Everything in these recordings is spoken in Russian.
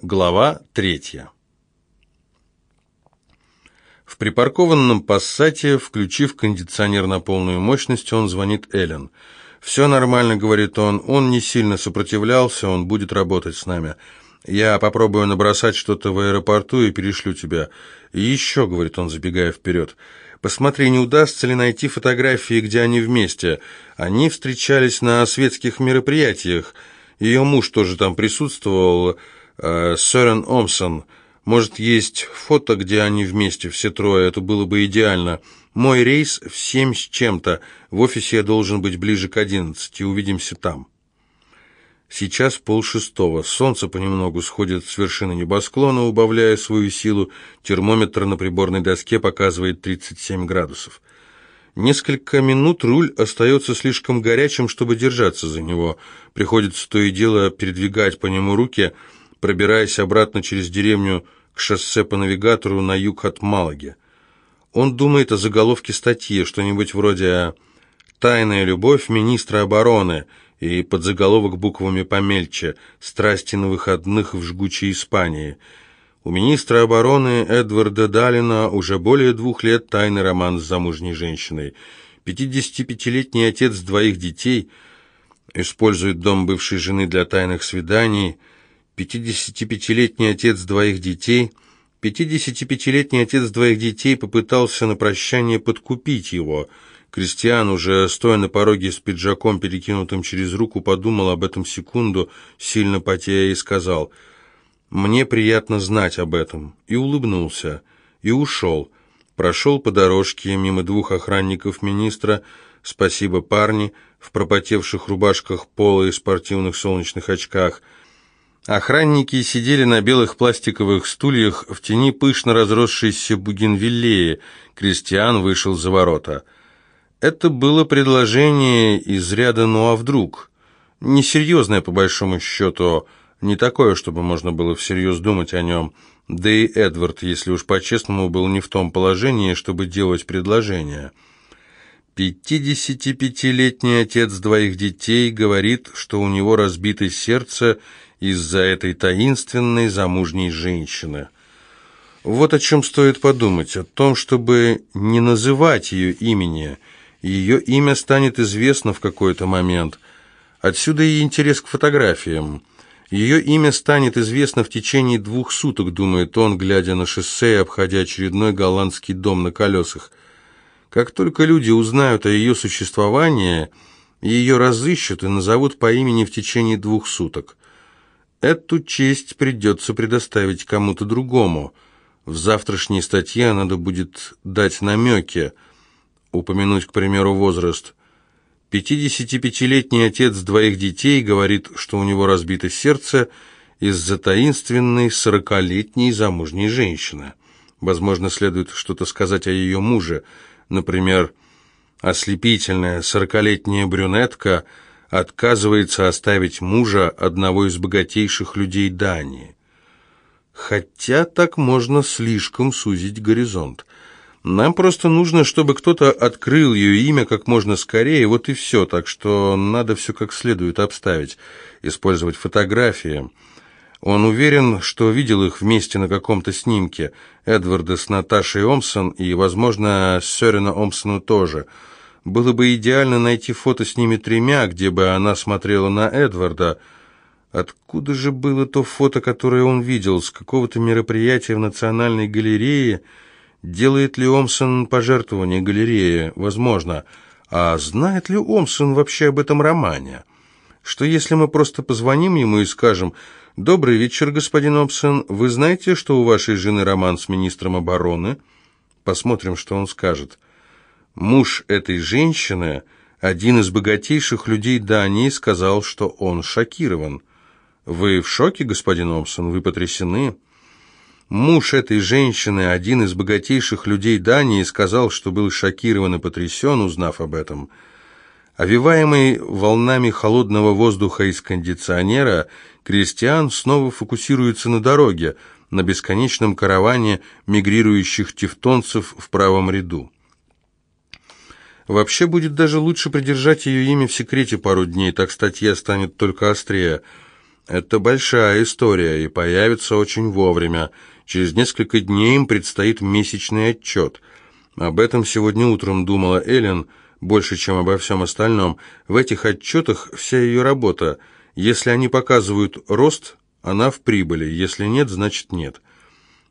Глава третья. В припаркованном пассате, включив кондиционер на полную мощность, он звонит Эллен. «Все нормально», — говорит он, — «он не сильно сопротивлялся, он будет работать с нами. Я попробую набросать что-то в аэропорту и перешлю тебя. И еще», — говорит он, забегая вперед, — «посмотри, не удастся ли найти фотографии, где они вместе. Они встречались на светских мероприятиях. Ее муж тоже там присутствовал». Э, Сорен Омсон. Может, есть фото, где они вместе, все трое, это было бы идеально. Мой рейс в семь с чем-то. В офисе я должен быть ближе к одиннадцати. Увидимся там. Сейчас полшестого. Солнце понемногу сходит с вершины небосклона, убавляя свою силу. Термометр на приборной доске показывает 37 градусов. Несколько минут руль остается слишком горячим, чтобы держаться за него. Приходится то и дело передвигать по нему руки – пробираясь обратно через деревню к шоссе по навигатору на юг от Малаги. Он думает о заголовке статьи, что-нибудь вроде «Тайная любовь министра обороны» и подзаголовок буквами помельче «Страсти на выходных в жгучей Испании». У министра обороны Эдварда Далина уже более двух лет тайный роман с замужней женщиной. 55-летний отец двоих детей использует дом бывшей жены для тайных свиданий – 55-летний отец двоих детей, 55-летний отец двоих детей попытался на прощание подкупить его. Кристиан, уже стоя на пороге с пиджаком, перекинутым через руку, подумал об этом секунду, сильно потея, и сказал «Мне приятно знать об этом», и улыбнулся, и ушел. Прошел по дорожке мимо двух охранников министра, «Спасибо, парни», в пропотевших рубашках пола и спортивных солнечных очках – Охранники сидели на белых пластиковых стульях в тени пышно разросшейся бугенвиллеи. Кристиан вышел за ворота. Это было предложение из ряда «ну а вдруг?». Несерьезное, по большому счету, не такое, чтобы можно было всерьез думать о нем. Да и Эдвард, если уж по-честному, был не в том положении, чтобы делать предложение. Пятидесятипятилетний отец двоих детей говорит, что у него разбито сердце из-за этой таинственной замужней женщины. Вот о чем стоит подумать, о том, чтобы не называть ее имени. Ее имя станет известно в какой-то момент. Отсюда и интерес к фотографиям. Ее имя станет известно в течение двух суток, думает он, глядя на шоссе обходя очередной голландский дом на колесах. Как только люди узнают о ее существовании, ее разыщут и назовут по имени в течение двух суток. Эту честь придется предоставить кому-то другому. В завтрашней статье надо будет дать намеки, упомянуть, к примеру, возраст. 55-летний отец двоих детей говорит, что у него разбито сердце из-за таинственной сорокалетней замужней женщины. Возможно, следует что-то сказать о ее муже. Например, ослепительная сорокалетняя брюнетка – отказывается оставить мужа одного из богатейших людей Дании. Хотя так можно слишком сузить горизонт. Нам просто нужно, чтобы кто-то открыл ее имя как можно скорее, вот и все, так что надо все как следует обставить, использовать фотографии. Он уверен, что видел их вместе на каком-то снимке, Эдварда с Наташей Омсон и, возможно, Сёрена Омсону тоже – было бы идеально найти фото с ними тремя, где бы она смотрела на Эдварда. Откуда же было то фото, которое он видел? С какого-то мероприятия в Национальной галерее? Делает ли Омсон пожертвование галерее? Возможно. А знает ли Омсон вообще об этом романе? Что если мы просто позвоним ему и скажем «Добрый вечер, господин Омсон. Вы знаете, что у вашей жены роман с министром обороны?» Посмотрим, что он скажет. Муж этой женщины, один из богатейших людей Дании, сказал, что он шокирован. Вы в шоке, господин Омсон? Вы потрясены? Муж этой женщины, один из богатейших людей Дании, сказал, что был шокирован и потрясен, узнав об этом. Овиваемый волнами холодного воздуха из кондиционера, Кристиан снова фокусируется на дороге, на бесконечном караване мигрирующих тевтонцев в правом ряду. Вообще будет даже лучше придержать ее имя в секрете пару дней, так статья станет только острее. Это большая история и появится очень вовремя. Через несколько дней им предстоит месячный отчет. Об этом сегодня утром думала Эллен, больше, чем обо всем остальном. В этих отчетах вся ее работа. Если они показывают рост, она в прибыли, если нет, значит нет.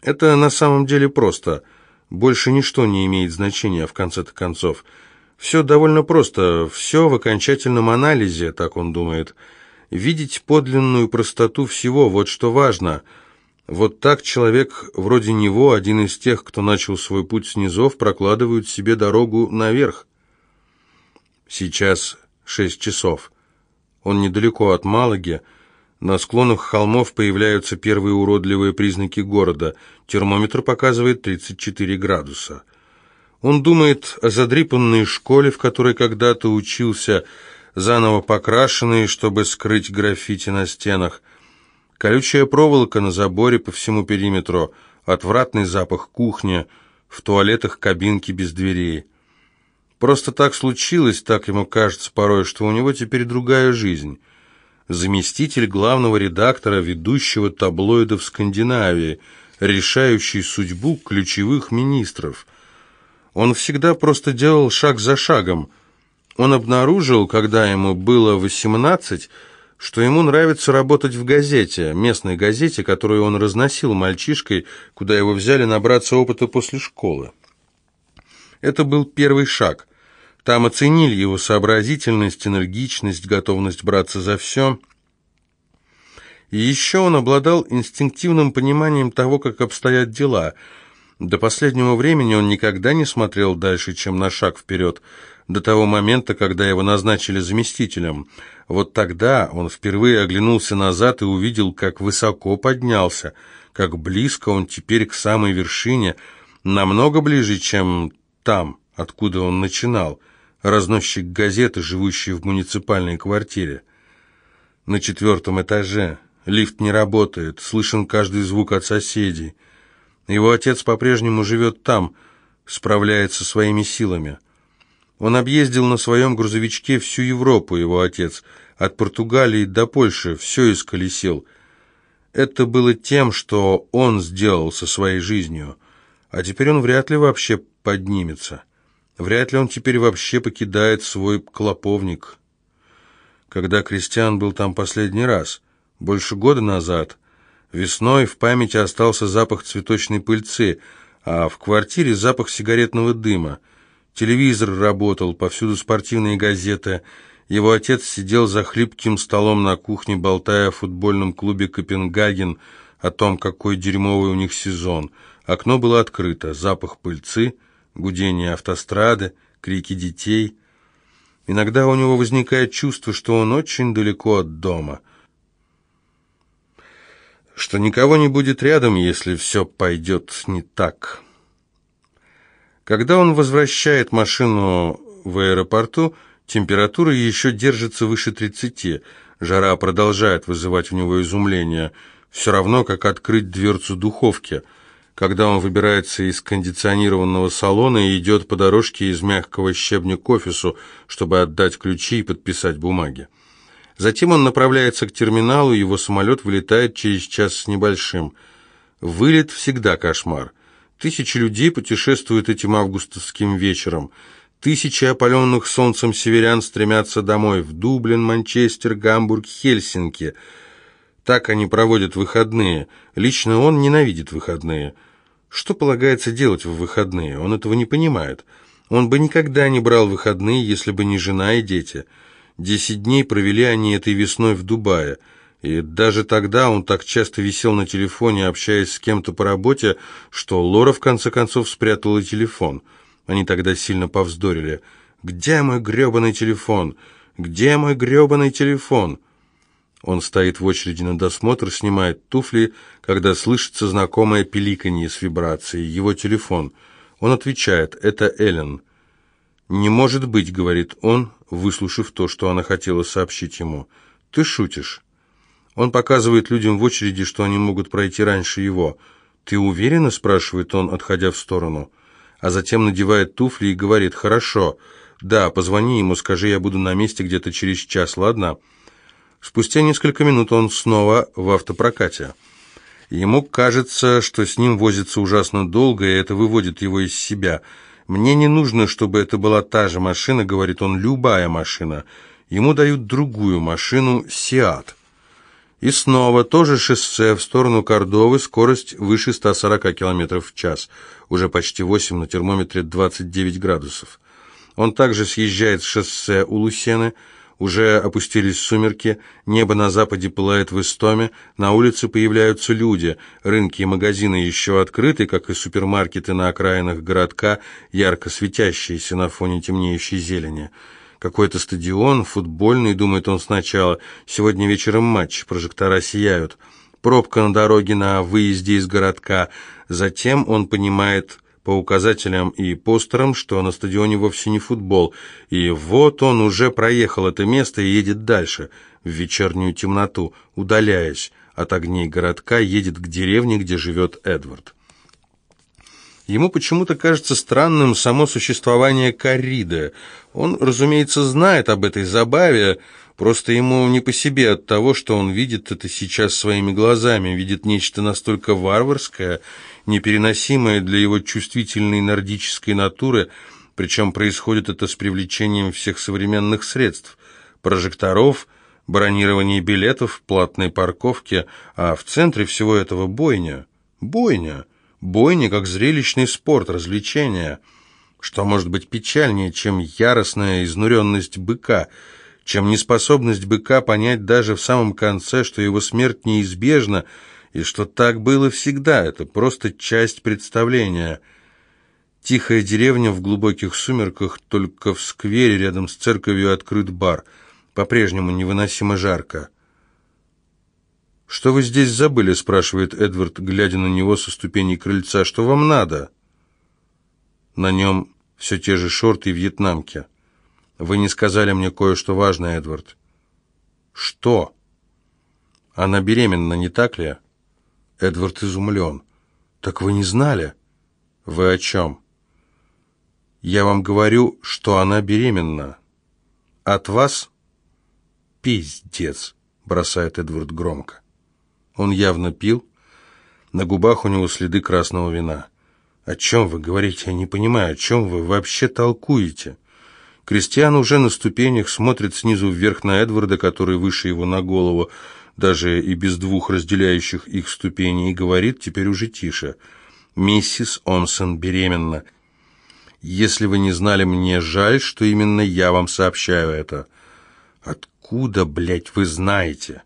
Это на самом деле просто. Больше ничто не имеет значения в конце-то концов. Все довольно просто, все в окончательном анализе, так он думает. Видеть подлинную простоту всего, вот что важно. Вот так человек вроде него, один из тех, кто начал свой путь с низов, прокладывают себе дорогу наверх. Сейчас шесть часов. Он недалеко от Малаги, на склонах холмов появляются первые уродливые признаки города. Термометр показывает 34 градуса. Он думает о задрипанной школе, в которой когда-то учился, заново покрашенной, чтобы скрыть граффити на стенах. Колючая проволока на заборе по всему периметру, отвратный запах кухни, в туалетах кабинки без дверей. Просто так случилось, так ему кажется порой, что у него теперь другая жизнь заместитель главного редактора ведущего таблоида в Скандинавии, решающий судьбу ключевых министров. Он всегда просто делал шаг за шагом. Он обнаружил, когда ему было 18, что ему нравится работать в газете, местной газете, которую он разносил мальчишкой, куда его взяли набраться опыта после школы. Это был первый шаг. Там оценили его сообразительность, энергичность, готовность браться за все. И еще он обладал инстинктивным пониманием того, как обстоят дела. До последнего времени он никогда не смотрел дальше, чем на шаг вперед, до того момента, когда его назначили заместителем. Вот тогда он впервые оглянулся назад и увидел, как высоко поднялся, как близко он теперь к самой вершине, намного ближе, чем там, откуда он начинал разносчик газеты, живущий в муниципальной квартире. На четвертом этаже. Лифт не работает, слышен каждый звук от соседей. Его отец по-прежнему живет там, справляется своими силами. Он объездил на своем грузовичке всю Европу, его отец, от Португалии до Польши, все исколесил. Это было тем, что он сделал со своей жизнью, а теперь он вряд ли вообще поднимется. Вряд ли он теперь вообще покидает свой клоповник. Когда Кристиан был там последний раз, больше года назад, весной в памяти остался запах цветочной пыльцы, а в квартире запах сигаретного дыма. Телевизор работал, повсюду спортивные газеты. Его отец сидел за хлипким столом на кухне, болтая о футбольном клубе «Копенгаген», о том, какой дерьмовый у них сезон. Окно было открыто, запах пыльцы — гудение автострады, крики детей. Иногда у него возникает чувство, что он очень далеко от дома, что никого не будет рядом, если все пойдет не так. Когда он возвращает машину в аэропорту, температура еще держится выше 30, жара продолжает вызывать у него изумление, все равно, как открыть дверцу духовки – когда он выбирается из кондиционированного салона и идет по дорожке из мягкого щебня к офису, чтобы отдать ключи и подписать бумаги. Затем он направляется к терминалу, его самолет вылетает через час с небольшим. Вылет всегда кошмар. Тысячи людей путешествуют этим августовским вечером. Тысячи опаленных солнцем северян стремятся домой в Дублин, Манчестер, Гамбург, Хельсинки. Так они проводят выходные. Лично он ненавидит выходные. Что полагается делать в выходные? Он этого не понимает. Он бы никогда не брал выходные, если бы не жена и дети. Десять дней провели они этой весной в Дубае. И даже тогда он так часто висел на телефоне, общаясь с кем-то по работе, что Лора в конце концов спрятала телефон. Они тогда сильно повздорили. «Где мой гребаный телефон? Где мой гребаный телефон?» Он стоит в очереди на досмотр, снимает туфли, когда слышится знакомое пиликанье с вибрацией. Его телефон. Он отвечает, это Эллен. «Не может быть», — говорит он, выслушав то, что она хотела сообщить ему. «Ты шутишь». Он показывает людям в очереди, что они могут пройти раньше его. «Ты уверена?» — спрашивает он, отходя в сторону. А затем надевает туфли и говорит, «Хорошо. Да, позвони ему, скажи, я буду на месте где-то через час, ладно?» Спустя несколько минут он снова в автопрокате. Ему кажется, что с ним возится ужасно долго, и это выводит его из себя. «Мне не нужно, чтобы это была та же машина», — говорит он, — «любая машина». Ему дают другую машину «Сиат». И снова тоже шоссе в сторону Кордовы, скорость выше 140 км в час, уже почти 8, на термометре 29 градусов. Он также съезжает с шоссе у Лусены, уже опустились сумерки, небо на западе пылает в истоме, на улице появляются люди, рынки и магазины еще открыты, как и супермаркеты на окраинах городка, ярко светящиеся на фоне темнеющей зелени. Какой-то стадион, футбольный, думает он сначала. Сегодня вечером матч, прожектора сияют. Пробка на дороге на выезде из городка. Затем он понимает по указателям и постерам, что на стадионе вовсе не футбол. И вот он уже проехал это место и едет дальше, в вечернюю темноту, удаляясь от огней городка, едет к деревне, где живет Эдвард. Ему почему-то кажется странным само существование корриды. Он, разумеется, знает об этой забаве, просто ему не по себе от того, что он видит это сейчас своими глазами, видит нечто настолько варварское, непереносимое для его чувствительной нордической натуры, причем происходит это с привлечением всех современных средств, прожекторов, бронирования билетов, платной парковки, а в центре всего этого бойня. Бойня. Бойня как зрелищный спорт, развлечение. Что может быть печальнее, чем яростная изнуренность быка, чем неспособность быка понять даже в самом конце, что его смерть неизбежна, и что так было всегда, это просто часть представления. Тихая деревня в глубоких сумерках, только в сквере рядом с церковью открыт бар. По-прежнему невыносимо жарко. «Что вы здесь забыли?» – спрашивает Эдвард, глядя на него со ступеней крыльца. «Что вам надо?» На нем все те же шорты и вьетнамки. «Вы не сказали мне кое-что важное, Эдвард». «Что?» «Она беременна, не так ли?» Эдвард изумлен. «Так вы не знали?» «Вы о чем?» «Я вам говорю, что она беременна. От вас?» «Пиздец», — бросает Эдвард громко. Он явно пил. На губах у него следы красного вина. «О чем вы говорите? Я не понимаю, о чем вы вообще толкуете?» Кристиан уже на ступенях смотрит снизу вверх на Эдварда, который выше его на голову, даже и без двух разделяющих их ступеней, говорит теперь уже тише. «Миссис Омсон беременна. Если вы не знали, мне жаль, что именно я вам сообщаю это». «Откуда, блядь, вы знаете?»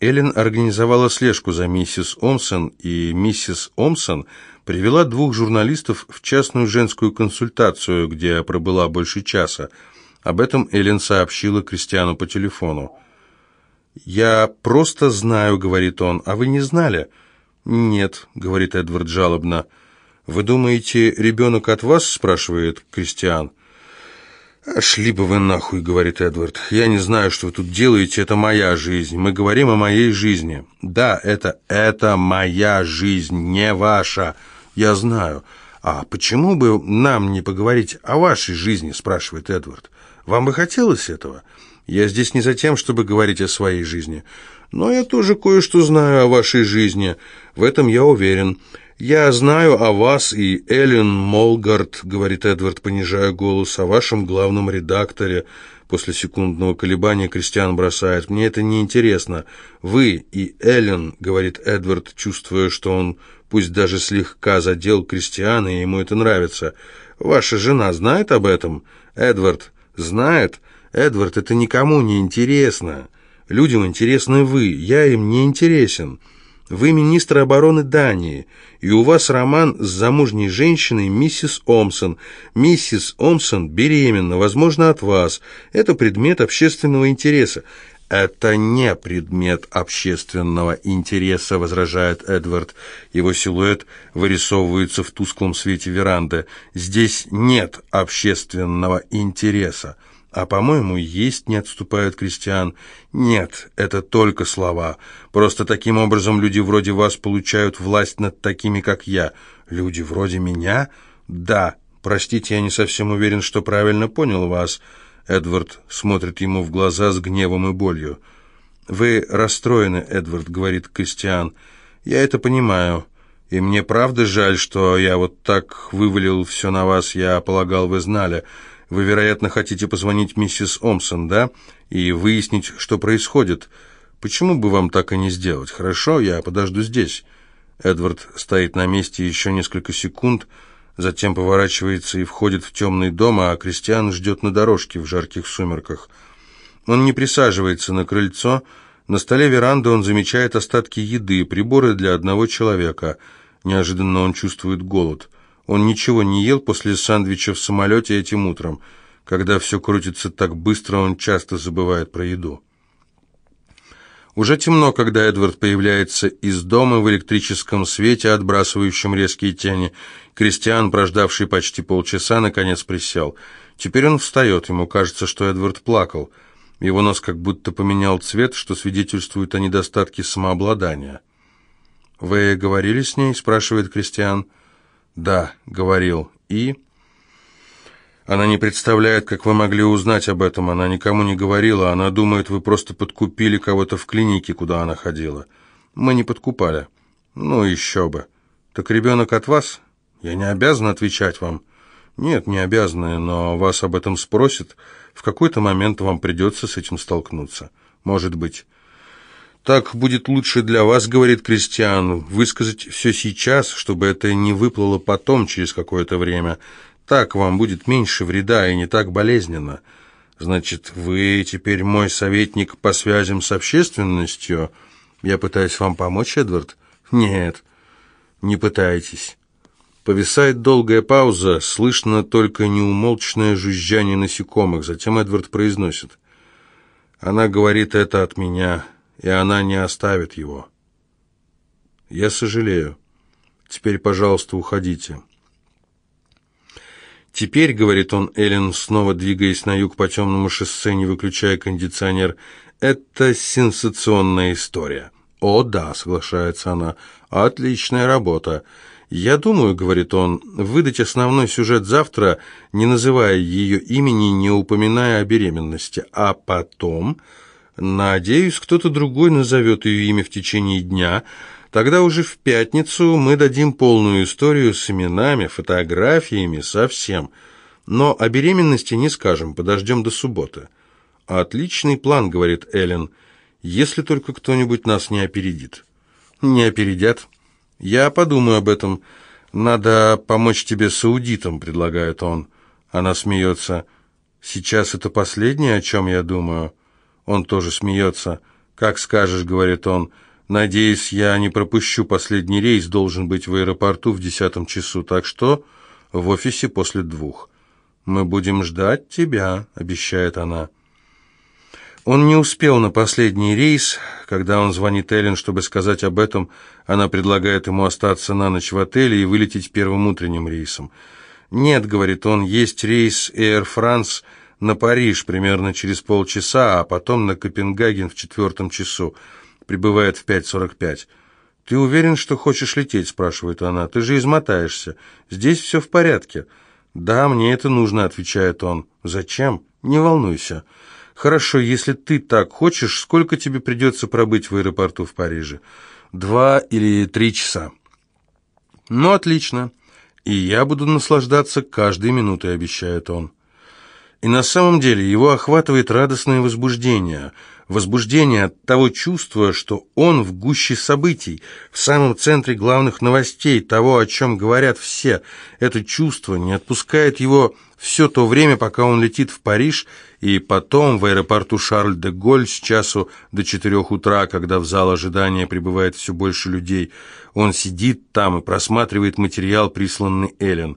Эллен организовала слежку за миссис Омсон, и миссис Омсон привела двух журналистов в частную женскую консультацию, где пробыла больше часа. Об этом Эллен сообщила Кристиану по телефону. «Я просто знаю», — говорит он, — «а вы не знали?» «Нет», — говорит Эдвард жалобно. «Вы думаете, ребенок от вас?» — спрашивает Кристиан. «Шли бы вы нахуй», — говорит Эдвард. «Я не знаю, что вы тут делаете, это моя жизнь. Мы говорим о моей жизни». «Да, это... это моя жизнь, не ваша. Я знаю». «А почему бы нам не поговорить о вашей жизни?» — спрашивает Эдвард. «Вам бы хотелось этого?» «Я здесь не за тем, чтобы говорить о своей жизни. Но я тоже кое-что знаю о вашей жизни. В этом я уверен. «Я знаю о вас и Эллен Молгард», — говорит Эдвард, понижая голос, — «о вашем главном редакторе». После секундного колебания Кристиан бросает. «Мне это не интересно. Вы и Эллен», — говорит Эдвард, чувствуя, что он пусть даже слегка задел Кристиана, и ему это нравится. «Ваша жена знает об этом?» «Эдвард знает?» «Эдвард, это никому не интересно. Людям интересны вы, я им не интересен». Вы министр обороны Дании, и у вас роман с замужней женщиной миссис Омсон. Миссис Омсон беременна, возможно, от вас. Это предмет общественного интереса. «Это не предмет общественного интереса», — возражает Эдвард. Его силуэт вырисовывается в тусклом свете веранды. «Здесь нет общественного интереса». «А, по-моему, есть», — не отступает Кристиан. «Нет, это только слова. Просто таким образом люди вроде вас получают власть над такими, как я». «Люди вроде меня?» «Да. Простите, я не совсем уверен, что правильно понял вас». Эдвард смотрит ему в глаза с гневом и болью. «Вы расстроены, Эдвард», — говорит Кристиан. «Я это понимаю. И мне правда жаль, что я вот так вывалил все на вас. Я полагал, вы знали. Вы, вероятно, хотите позвонить миссис Омсон, да? И выяснить, что происходит. Почему бы вам так и не сделать? Хорошо, я подожду здесь». Эдвард стоит на месте еще несколько секунд, затем поворачивается и входит в темный дом, а Кристиан ждет на дорожке в жарких сумерках. Он не присаживается на крыльцо. На столе веранды он замечает остатки еды, приборы для одного человека. Неожиданно он чувствует голод. Он ничего не ел после сэндвича в самолете этим утром. Когда все крутится так быстро, он часто забывает про еду. Уже темно, когда Эдвард появляется из дома в электрическом свете, отбрасывающем резкие тени. Кристиан, прождавший почти полчаса, наконец присел. Теперь он встает, ему кажется, что Эдвард плакал. Его нос как будто поменял цвет, что свидетельствует о недостатке самообладания. «Вы говорили с ней?» – спрашивает Кристиан. «Да, говорил. И...» Она не представляет, как вы могли узнать об этом. Она никому не говорила. Она думает, вы просто подкупили кого-то в клинике, куда она ходила. Мы не подкупали. Ну, еще бы. Так ребенок от вас? Я не обязан отвечать вам. Нет, не обязаны, но вас об этом спросят. В какой-то момент вам придется с этим столкнуться. Может быть. Так будет лучше для вас, говорит Кристиан, высказать все сейчас, чтобы это не выплыло потом, через какое-то время. Так вам будет меньше вреда и не так болезненно. Значит, вы теперь мой советник по связям с общественностью? Я пытаюсь вам помочь, Эдвард? Нет, не пытайтесь. Повисает долгая пауза, слышно только неумолчное жужжание насекомых. Затем Эдвард произносит. Она говорит это от меня, и она не оставит его. Я сожалею. Теперь, пожалуйста, уходите. «Теперь», — говорит он Эллен, снова двигаясь на юг по темному шоссе, не выключая кондиционер, — «это сенсационная история». «О, да», — соглашается она, — «отличная работа». «Я думаю», — говорит он, — «выдать основной сюжет завтра, не называя ее имени, не упоминая о беременности, а потом, надеюсь, кто-то другой назовет ее имя в течение дня, Тогда уже в пятницу мы дадим полную историю с именами, фотографиями, со всем. Но о беременности не скажем, подождем до субботы. «Отличный план», — говорит Эллен, — «если только кто-нибудь нас не опередит». «Не опередят. Я подумаю об этом. Надо помочь тебе с аудитом», — предлагает он. Она смеется. «Сейчас это последнее, о чем я думаю». Он тоже смеется. «Как скажешь», — говорит он, — Надеюсь, я не пропущу последний рейс, должен быть в аэропорту в десятом часу, так что в офисе после двух. Мы будем ждать тебя, обещает она. Он не успел на последний рейс. Когда он звонит Эллен, чтобы сказать об этом, она предлагает ему остаться на ночь в отеле и вылететь первым утренним рейсом. «Нет», — говорит он, — «есть рейс Air France на Париж примерно через полчаса, а потом на Копенгаген в четвертом часу» прибывает в 5.45. «Ты уверен, что хочешь лететь?» – спрашивает она. «Ты же измотаешься. Здесь все в порядке». «Да, мне это нужно», – отвечает он. «Зачем? Не волнуйся». «Хорошо, если ты так хочешь, сколько тебе придется пробыть в аэропорту в Париже?» «Два или три часа». «Ну, отлично. И я буду наслаждаться каждой минутой», – обещает он. И на самом деле его охватывает радостное возбуждение – возбуждение от того чувства, что он в гуще событий, в самом центре главных новостей, того, о чем говорят все. Это чувство не отпускает его все то время, пока он летит в Париж, и потом в аэропорту Шарль-де-Голь с часу до четырех утра, когда в зал ожидания прибывает все больше людей. Он сидит там и просматривает материал, присланный Эллен.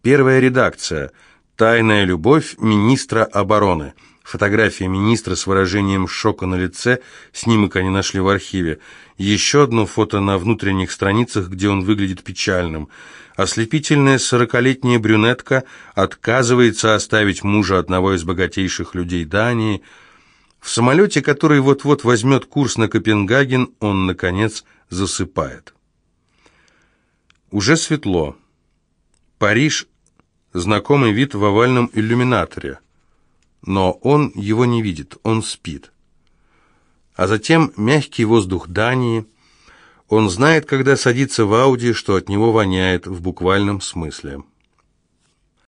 Первая редакция. «Тайная любовь министра обороны». Фотография министра с выражением шока на лице, снимок они нашли в архиве. Еще одно фото на внутренних страницах, где он выглядит печальным. Ослепительная сорокалетняя брюнетка отказывается оставить мужа одного из богатейших людей Дании. В самолете, который вот-вот возьмет курс на Копенгаген, он, наконец, засыпает. Уже светло. Париж – знакомый вид в овальном иллюминаторе – но он его не видит, он спит. а затем мягкий воздух Дании. Он знает, когда садится в Ауди, что от него воняет в буквальном смысле.